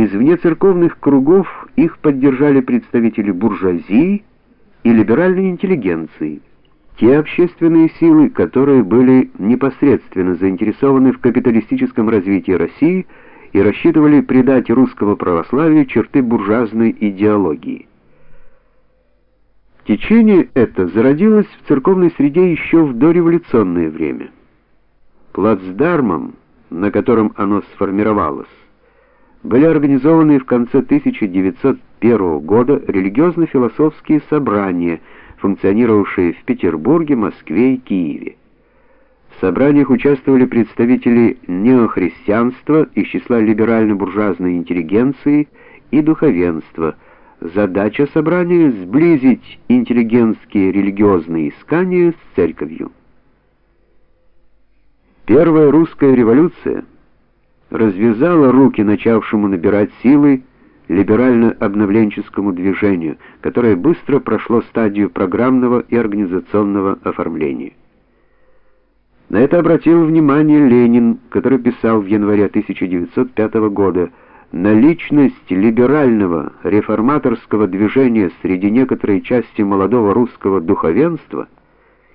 Из внецерковных кругов их поддержали представители буржуазии и либеральной интеллигенции, те общественные силы, которые были непосредственно заинтересованы в капиталистическом развитии России и рассчитывали придать русскому православию черты буржуазной идеологии. Течение это зародилось в церковной среде еще в дореволюционное время. Плацдармом, на котором оно сформировалось, были организованы в конце 1901 года религиозно-философские собрания, функционировавшие в Петербурге, Москве и Киеве. В собраниях участвовали представители неохристианства из числа либерально-буржуазной интеллигенции и духовенства. Задача собрания сблизить интеллигентские религиозные искания с церковью. Первая русская революция развязала руки начавшему набирать силы либерально-обновленческому движению, которое быстро прошло стадию программного и организационного оформления. На это обратил внимание Ленин, который писал в январе 1905 года: "Наличность либерального реформаторского движения среди некоторой части молодого русского духовенства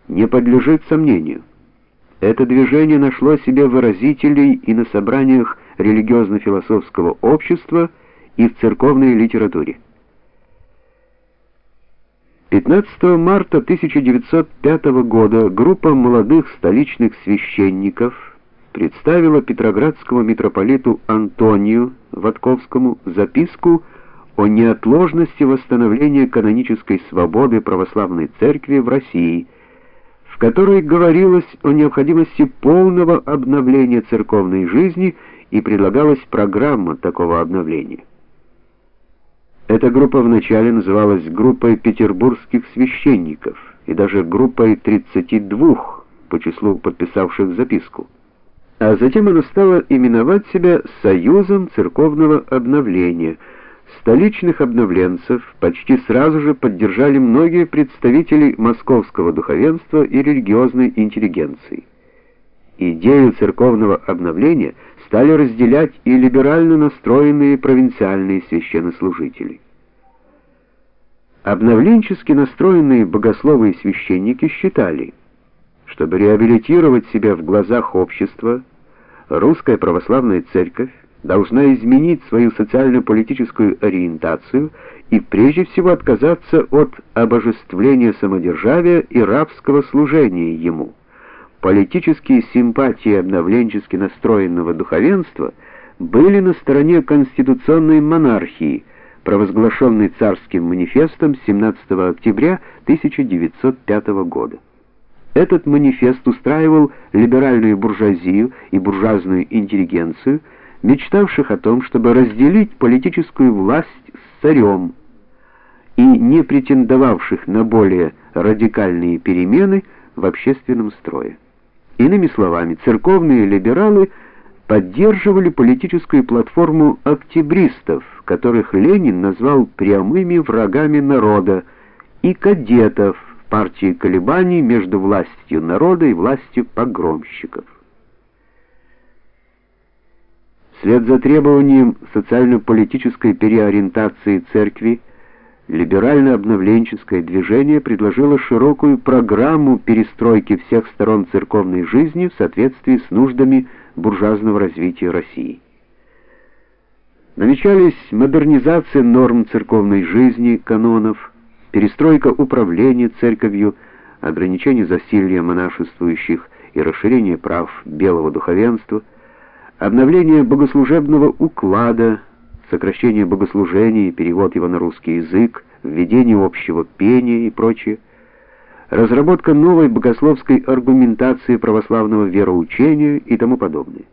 не подлежит сомнению". Это движение нашло себе выразителей и на собраниях религиозно-философского общества, и в церковной литературе. 15 марта 1905 года группа молодых столичных священников представила петроградскому митрополиту Антонию Ватковскому записку о неотложности восстановления канонической свободы православной церкви в России в которой говорилось о необходимости полного обновления церковной жизни и предлагалась программа такого обновления. Эта группа вначале называлась группой петербургских священников и даже группой 32 по числу подписавших записку. А затем она стала именовать себя Союзом церковного обновления – Столичных обновленцев почти сразу же поддержали многие представители московского духовенства и религиозной интеллигенции. Идею церковного обновления стали разделять и либерально настроенные провинциальные священнослужители. Обновленчески настроенные богословы и священники считали, чтобы реабилитировать себя в глазах общества, русская православная церковь должна изменить свою социально-политическую ориентацию и прежде всего отказаться от обожествления самодержавия и рабского служения ему. Политические симпатии обновленчески настроенного духовенства были на стороне конституционной монархии, провозглашенной царским манифестом 17 октября 1905 года. Этот манифест устраивал либеральную буржуазию и буржуазную интеллигенцию, мечтавших о том, чтобы разделить политическую власть с царем и не претендовавших на более радикальные перемены в общественном строе. Иными словами, церковные либералы поддерживали политическую платформу октябристов, которых Ленин назвал прямыми врагами народа, и кадетов партии колебаний между властью народа и властью погромщиков. Вслед за требованием социально-политической переориентации церкви, либерально-обновленческое движение предложило широкую программу перестройки всех сторон церковной жизни в соответствии с нуждами буржуазного развития России. Намечались модернизация норм церковной жизни, канонов, перестройка управления церковью, ограничение засилья монашествующих и расширение прав белого духовенства – обновление богослужебного уклада, сокращение богослужений, перевод его на русский язык, введение общего пения и прочее, разработка новой богословской аргументации православного вероучения и тому подобное.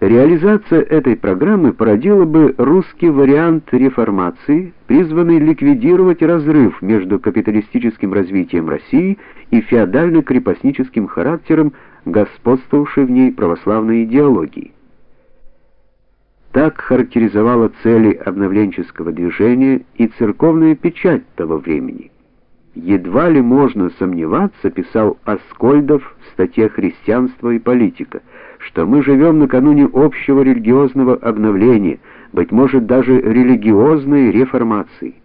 Реализация этой программы породила бы русский вариант реформации, призванный ликвидировать разрыв между капиталистическим развитием России и феодально-крепостническим характером господствовавшей в ней православной идеологии. Так характеризовала цели обновленческого движения и церковная печать того времени. Едва ли можно сомневаться, писал Аскольдов в статье «Христианство и политика», что мы живем накануне общего религиозного обновления, быть может даже религиозной реформации.